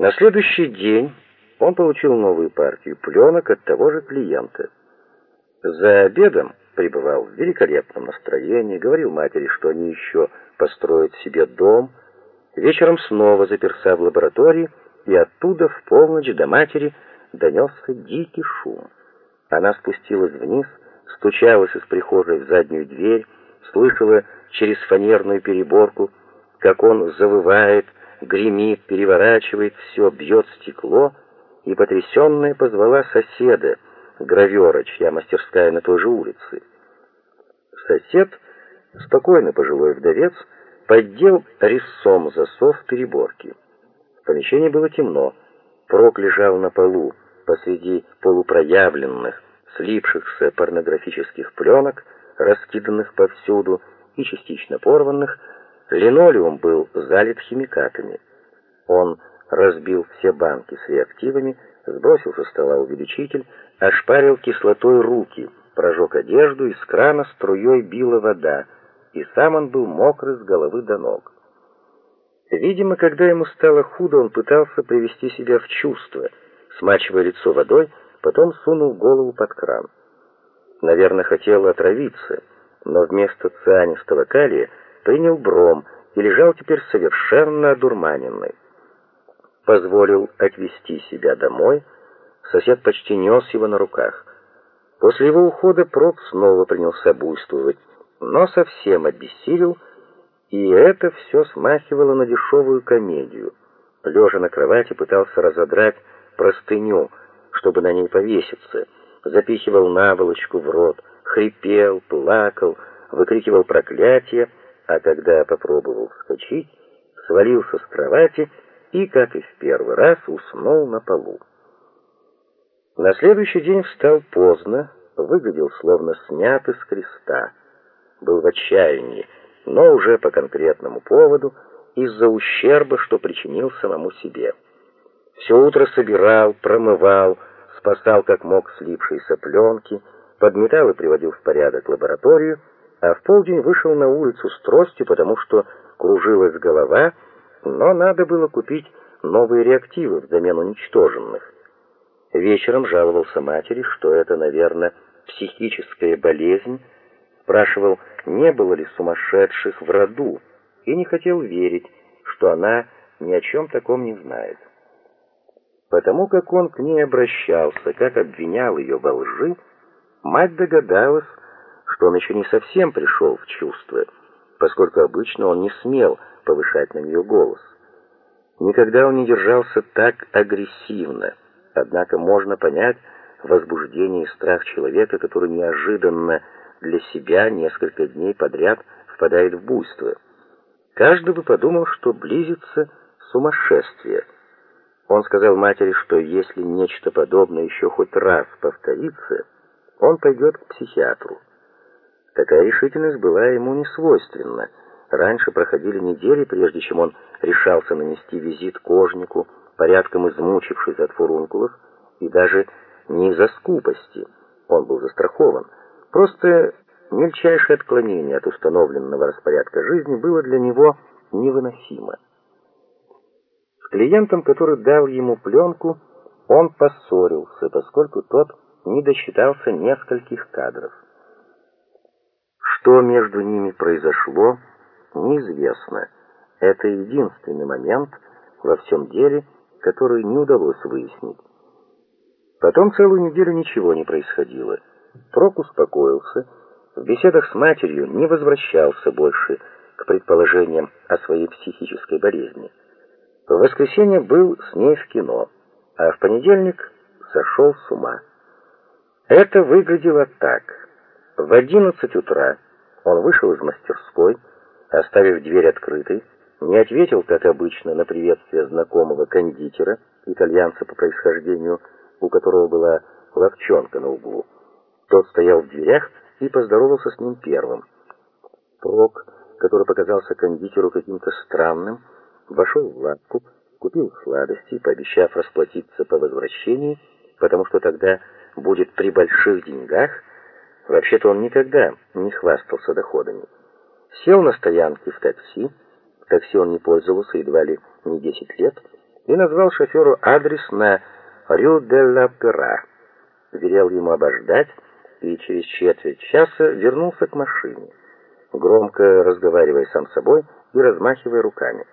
На следующий день он получил новую партию пленок от того же клиента. За обедом пребывал в великолепном настроении, говорил матери, что они еще построят себе дом. Вечером снова заперся в лаборатории, и оттуда в полночь до матери донесся дикий шум. Она спустилась вниз, стучалась из прихожей в заднюю дверь, слышала через фанерную переборку, как он завывает, гремит, переворачивает все, бьет стекло, и потрясенная позвала соседа, гравера, чья мастерская на той же улице. Сосед, спокойно пожилой вдовец, поддел резцом засов переборки. В помещении было темно. Прок лежал на полу посреди полупроявленных, слипшихся порнографических пленок, раскиданных повсюду и частично порванных, Линолеум был залит химикатами. Он разбил все банки с реактивами, сбросил со стола увеличитель, ошпарил кислотой руки, прожег одежду, из крана струей била вода, и сам он был мокрый с головы до ног. Видимо, когда ему стало худо, он пытался привести себя в чувство, смачивая лицо водой, потом сунул голову под кран. Наверное, хотел отравиться, но вместо цианистого калия принял бром и лежал теперь совершенно одурманенный. Позволил отвезти себя домой, сосед почти нес его на руках. После его ухода Проб снова принялся буйствовать, но совсем обессилел, и это все смахивало на дешевую комедию. Лежа на кровати пытался разодрать простыню, чтобы на ней повеситься, запихивал наволочку в рот, хрипел, плакал, выкрикивал проклятия, а когда попробовал вскочить, свалился с кровати и, как и в первый раз, уснул на полу. На следующий день встал поздно, выглядел словно снятый с креста. Был в отчаянии, но уже по конкретному поводу, из-за ущерба, что причинил самому себе. Все утро собирал, промывал, спасал как мог слипшиеся пленки, подметал и приводил в порядок лабораторию, а в полдень вышел на улицу с тростью, потому что кружилась голова, но надо было купить новые реактивы взамен уничтоженных. Вечером жаловался матери, что это, наверное, психическая болезнь, спрашивал, не было ли сумасшедших в роду, и не хотел верить, что она ни о чем таком не знает. Потому как он к ней обращался, как обвинял ее во лжи, мать догадалась, что он еще не совсем пришел в чувство, поскольку обычно он не смел повышать на нее голос. Никогда он не держался так агрессивно, однако можно понять возбуждение и страх человека, который неожиданно для себя несколько дней подряд впадает в буйство. Каждый бы подумал, что близится сумасшествие. Он сказал матери, что если нечто подобное еще хоть раз повторится, он пойдет к психиатру. Такая решительность была ему не свойственна. Раньше проходили недели, прежде чем он решался нанести визит кожнику, порядком измучившись от фурункулов, и даже не из-за скупости, он был застрахован. Просто мельчайшее отклонение от установленного распорядка жизни было для него невыносимо. С клиентом, который дал ему пленку, он поссорился, поскольку тот не досчитался нескольких кадров. Что между ними произошло, неизвестно. Это единственный момент во всем деле, который не удалось выяснить. Потом целую неделю ничего не происходило. Прок успокоился, в беседах с матерью не возвращался больше к предположениям о своей психической болезни. В воскресенье был с ней в кино, а в понедельник сошел с ума. Это выглядело так. В одиннадцать утра он вышел из мастерской, оставив дверь открытой, не ответил, как обычно, на приветствие знакомого кондитера, итальянца по происхождению, у которого была ловчонка на углу. Тот стоял в дверях и поздоровался с ним первым. Прок, который показался кондитеру каким-то странным, вошел в лавку, купил сладости, пообещав расплатиться по возвращении, потому что тогда будет при больших деньгах, Вообще-то он никогда не хвастался доходами. Сел на стоянке в такси, такси он не пользовался едва ли не 10 лет, и назвал шоферу адрес на Рю де ла Пера. Велел ему обождать и через четверть часа вернулся к машине, громко разговаривая сам с собой и размахивая руками.